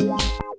Bye.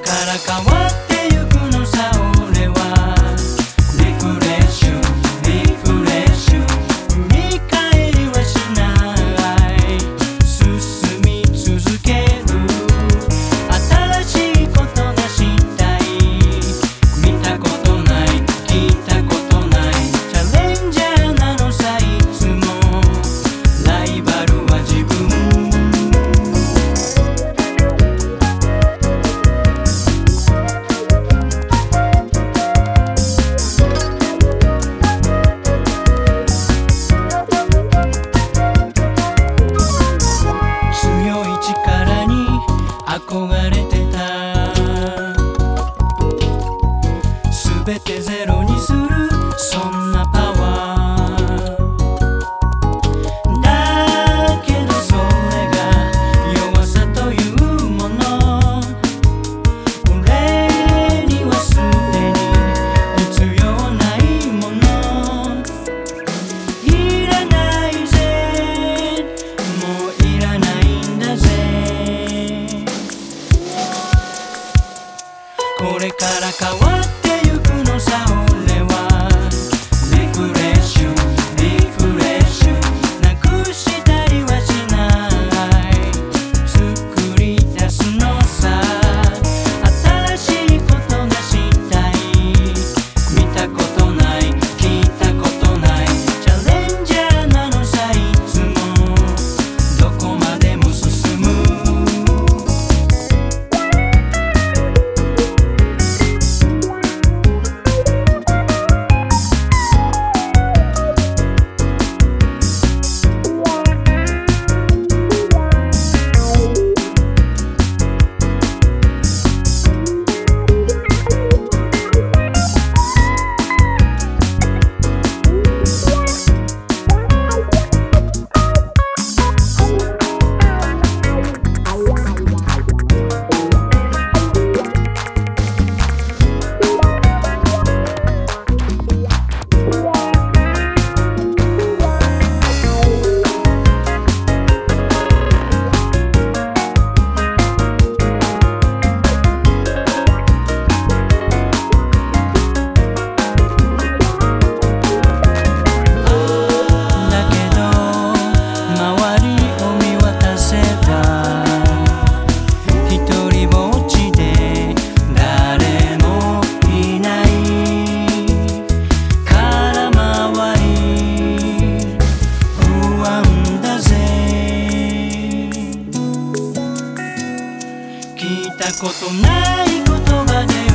から変わってゆくのさ俺は。憧れ Maracauá たことない言葉で